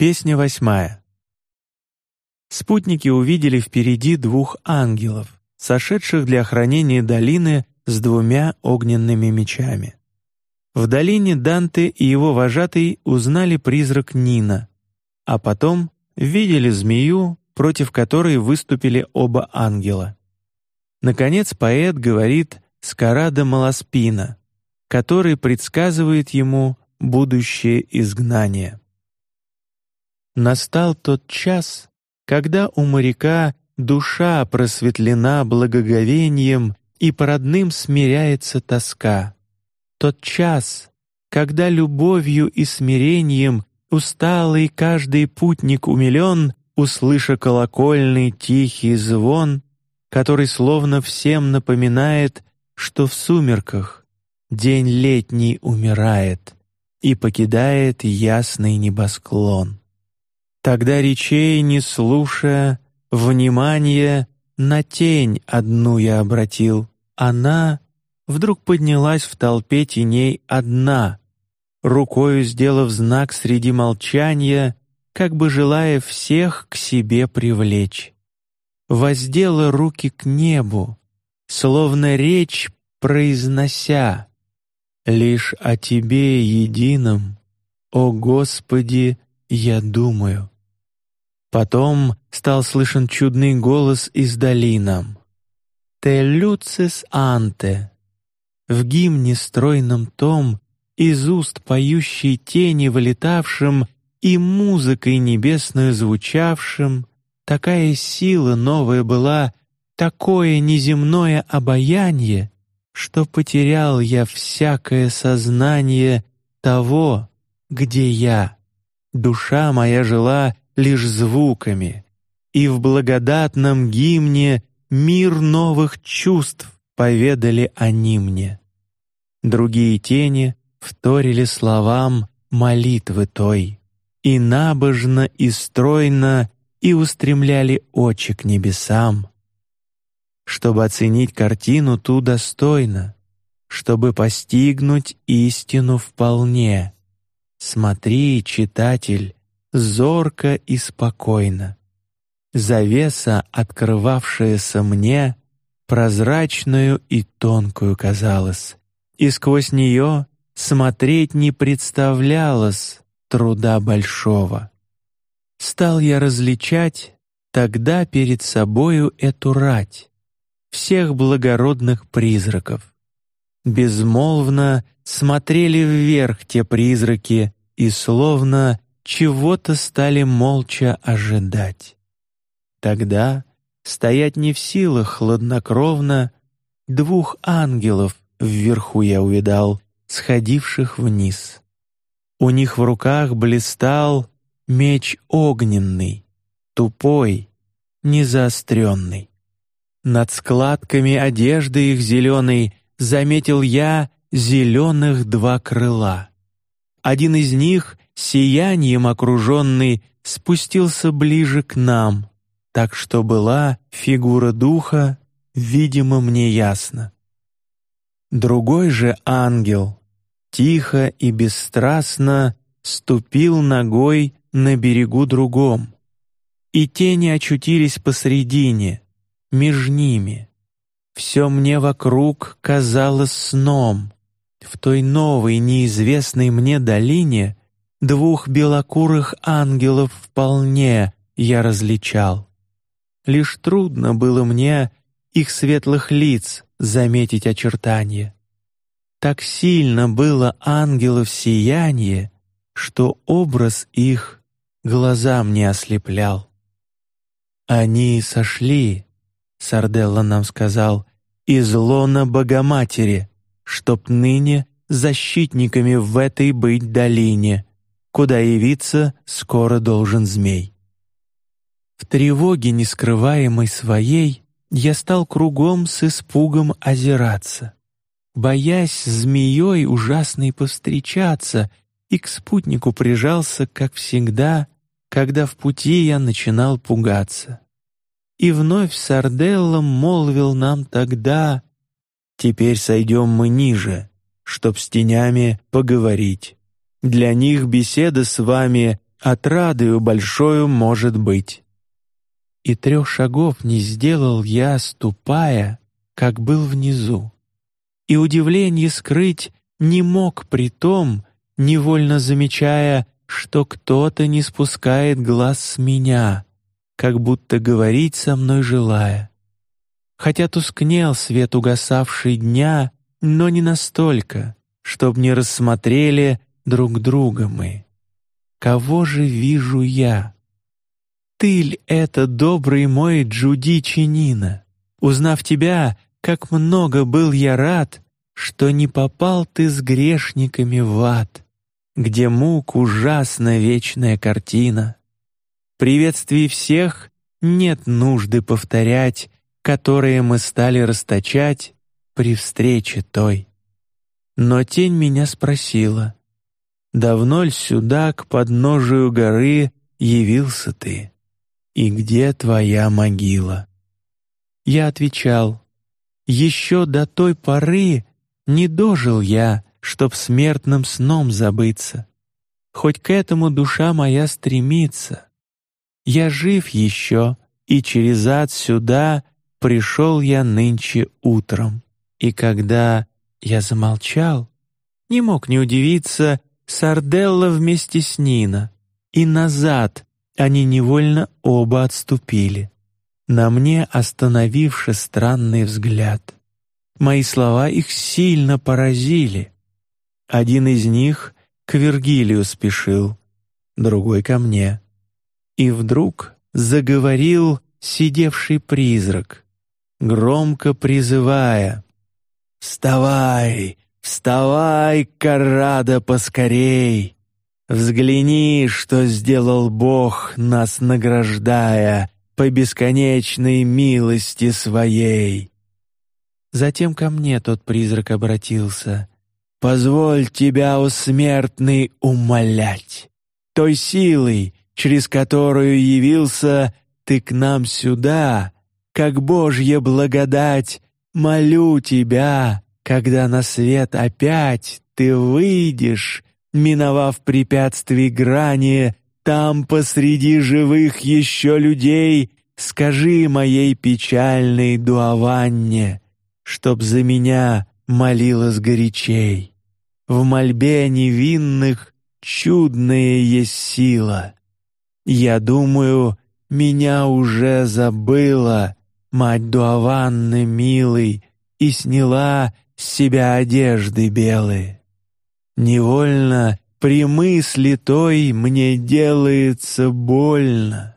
Песня восьмая. Спутники увидели впереди двух ангелов, сошедших для охранения долины с двумя огненными мечами. В долине Данте и его вожатый узнали призрак Нина, а потом видели змею, против которой выступили оба ангела. Наконец поэт говорит с Карада Маласпина, который предсказывает ему будущее изгнание. Настал тот час, когда у моряка душа просветлена благоговением и по родным смиряется тоска. Тот час, когда любовью и смирением усталый каждый путник умилен, услыша колокольный тихий звон, который словно всем напоминает, что в сумерках день летний умирает и покидает ясный небосклон. Тогда речей не слушая, внимание на тень одну я обратил. Она вдруг поднялась в толпе теней одна, рукою сделав знак среди молчания, как бы желая всех к себе привлечь. Воздела руки к небу, словно речь произнося, лишь о тебе едином, о Господи, я думаю. Потом стал слышен чудный голос из долинам. «Те люцис анте». В гимне стройном том, из уст поющей тени вылетавшим и музыкой небесную звучавшим, такая сила новая была, такое неземное обаяние, что потерял я всякое сознание того, где я. Душа моя жила лишь звуками, и в благодатном гимне мир новых чувств поведали они мне. Другие тени вторили словам молитвы той, и набожно и стройно и устремляли очи к небесам, чтобы оценить картину ту достойно, чтобы постигнуть истину вполне. Смотри, читатель, зорко и спокойно. Завеса, открывавшаяся мне, прозрачную и тонкую казалась, и сквозь нее смотреть не представлялось труда большого. Стал я различать тогда перед собою эту рать всех благородных призраков. Безмолвно смотрели вверх те призраки и словно чего-то стали молча ожидать. Тогда стоять не в силах хладнокровно двух ангелов вверху я увидал, сходивших вниз. У них в руках блистал меч огненный, тупой, незаостренный. Над складками одежды их зеленой заметил я зеленых два крыла. Один из них сиянием окруженный, спустился ближе к нам, так что была фигура духа видимо мне ясно. Другой же ангел тихо и бесстрастно ступил ногой на берегу другом, и тени очутились посредине, меж ними. Все мне вокруг казалось сном. В той новой неизвестной мне долине Двух белокурых ангелов вполне я различал. Лишь трудно было мне их светлых лиц заметить очертания. Так сильно было ангелов сияние, что образ их глазам не ослеплял. Они сошли, Сарделла нам сказал, из лона Богоматери, чтоб ныне защитниками в этой быть долине куда явиться скоро должен змей. В тревоге нескрываемой своей я стал кругом с испугом озираться, боясь змеей ужасной повстречаться, и к спутнику прижался, как всегда, когда в пути я начинал пугаться. И вновь Сарделлом молвил нам тогда: "Теперь сойдем мы ниже, чтоб с тенями поговорить". Для них беседа с вами отрадою большою может быть. И трех шагов не сделал я, ступая, как был внизу. И удивление скрыть не мог при том, невольно замечая, что кто-то не спускает глаз с меня, как будто говорить со мной желая. Хотя тускнел свет угасавший дня, но не настолько, чтоб не рассмотрели друг друга мы. Кого же вижу я? Ты ль это добрый мой Джуди Чинина? Узнав тебя, как много был я рад, что не попал ты с грешниками в ад, где мук ужасна вечная картина. Приветствий всех нет нужды повторять, которые мы стали расточать при встрече той. Но тень меня спросила: давно ль сюда к подножию горы явился ты, и где твоя могила? Я отвечал: еще до той поры не дожил я, чтоб смертным сном забыться. Хоть к этому душа моя стремится. Я жив еще, и через ад сюда пришел я нынче утром. И когда я замолчал, не мог не удивиться, Сарделла вместе с Нина, и назад они невольно оба отступили. На мне остановивший странный взгляд. Мои слова их сильно поразили. Один из них к Вергилию спешил, другой ко мне. И вдруг заговорил сидевший призрак, громко призывая: "Вставай, Вставай, Карада, поскорей! Взгляни, что сделал Бог, нас награждая по бесконечной милости своей. Затем ко мне тот призрак обратился. Позволь тебя, о смертный, умолять той силой, через которую явился ты к нам сюда, как Божья благодать, молю тебя, когда на свет опять ты выйдешь, миновав препятствий грани, там посреди живых еще людей, скажи моей печальной дуаванне, чтоб за меня молилась горячей. В мольбе невинных чудная есть сила. Я думаю, меня уже забыла мать Дуаванны милый и сняла с себя одежды белые. Невольно при мысли той мне делается больно.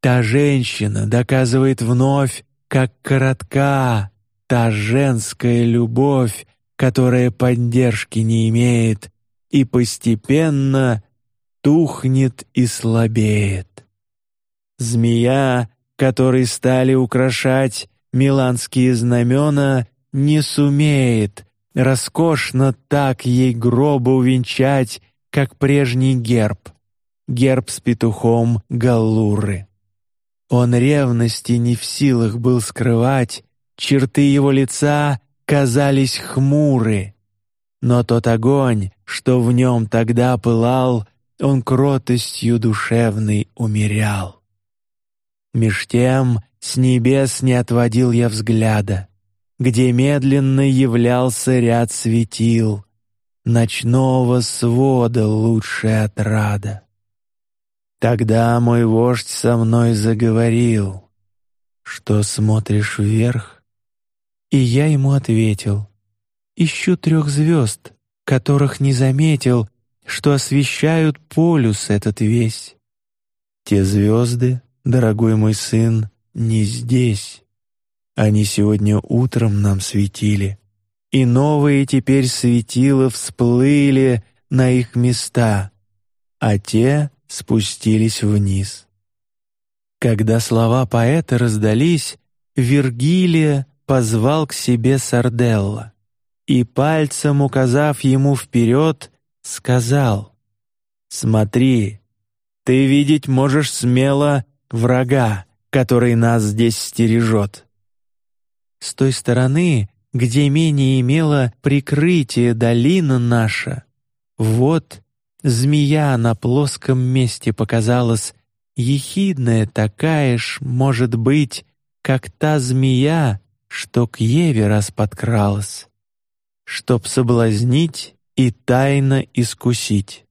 Та женщина доказывает вновь, как коротка та женская любовь, которая поддержки не имеет и постепенно тухнет и слабеет. Змея, которой стали украшать миланские знамена, не сумеет роскошно так ей гроба увенчать, как прежний герб, герб с петухом Галлуры. Он ревности не в силах был скрывать, черты его лица казались хмуры, но тот огонь, что в нем тогда пылал, он кротостью душевной умерял. Меж тем с небес не отводил я взгляда, где медленно являлся ряд светил, ночного свода лучшая отрада. Тогда мой вождь со мной заговорил, что смотришь вверх, и я ему ответил: ищу трех звезд, которых не заметил, что освещают полюс этот весь. Те звезды, дорогой мой сын, не здесь. Они сегодня утром нам светили, и новые теперь светила всплыли на их места, а те спустились вниз. Когда слова поэта раздались, Вергилия позвал к себе Сарделла и пальцем указав ему вперед, сказал: "Смотри, ты видеть можешь смело врага, который нас здесь стережет. С той стороны, где менее имела прикрытие долина наша, вот змея на плоском месте показалась, ехидная такая ж, может быть, как та змея, что к Еве раз подкралась, чтоб соблазнить и тайно искусить.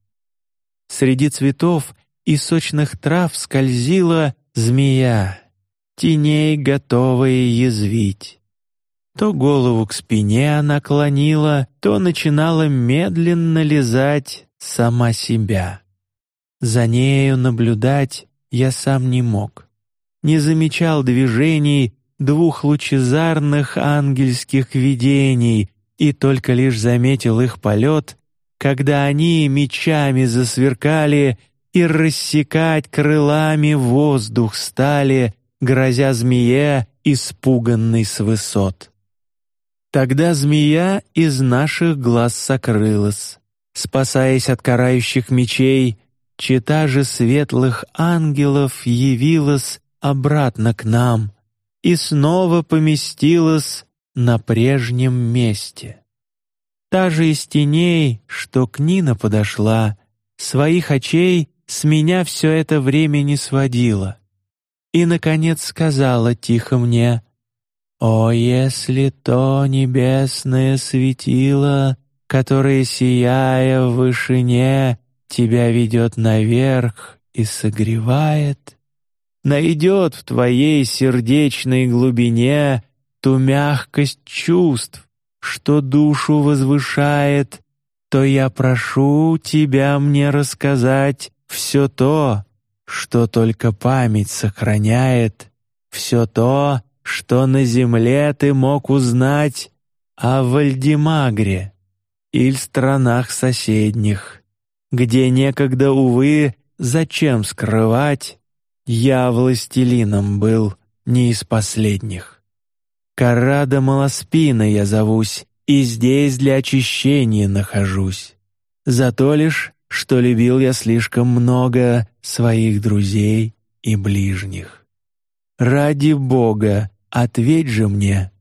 Среди цветов и сочных трав скользила змея, теней готовая язвить. То голову к спине она клонила, то начинала медленно лизать сама себя. За нею наблюдать я сам не мог, не замечал движений двух лучезарных ангельских видений и только лишь заметил их полет, когда они мечами засверкали и рассекать крылами воздух стали, грозя змее, испуганной с высот. Тогда змея из наших глаз сокрылась, спасаясь от карающих мечей, чита же светлых ангелов явилась обратно к нам и снова поместилась на прежнем месте. Та же из теней, что к Нина подошла, своих очей с меня все это время не сводила. И, наконец, сказала тихо мне, «О, если то небесное светило, которое, сияя в вышине, тебя ведет наверх и согревает, найдет в твоей сердечной глубине ту мягкость чувств, что душу возвышает, то я прошу тебя мне рассказать все то, что только память сохраняет, все то, что на земле ты мог узнать о Вальдемагре или странах соседних, где некогда, увы, зачем скрывать, я властелином был не из последних. Карада Малоспина я зовусь, и здесь для очищения нахожусь. За то лишь, что любил я слишком много своих друзей и ближних. Ради Бога, ответь же мне.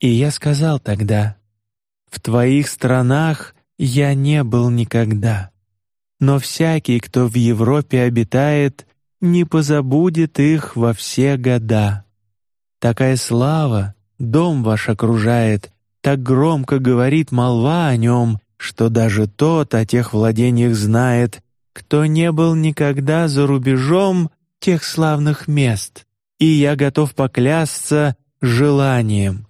И я сказал тогда, в твоих странах я не был никогда, но всякий, кто в Европе обитает, не позабудет их во все года. Такая слава дом ваш окружает, так громко говорит молва о нем, что даже тот о тех владениях знает, кто не был никогда за рубежом тех славных мест. И я готов поклясться желанием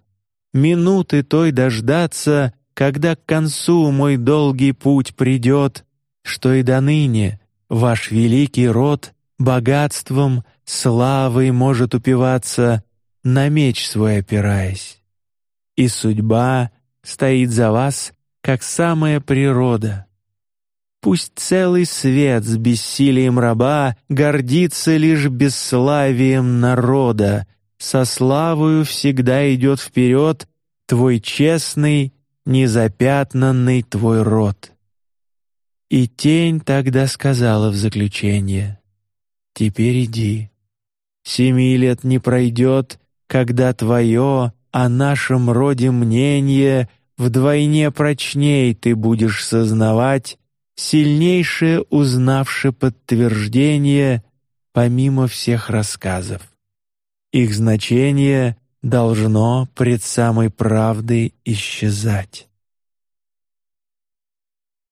минуты той дождаться, когда к концу мой долгий путь придет, что и до ныне ваш великий род богатством, славой может упиваться, на меч свой опираясь. И судьба стоит за вас, как самая природа. Пусть целый свет с бессилием раба гордится лишь бесславием народа, со славою всегда идет вперед твой честный, незапятнанный твой род. И тень тогда сказала в заключение: Теперь иди. Семи лет не пройдет, когда твое о нашем роде мнение вдвойне прочней ты будешь сознавать, сильнейшее узнавши подтверждение помимо всех рассказов. Их значение должно пред самой правдой исчезать.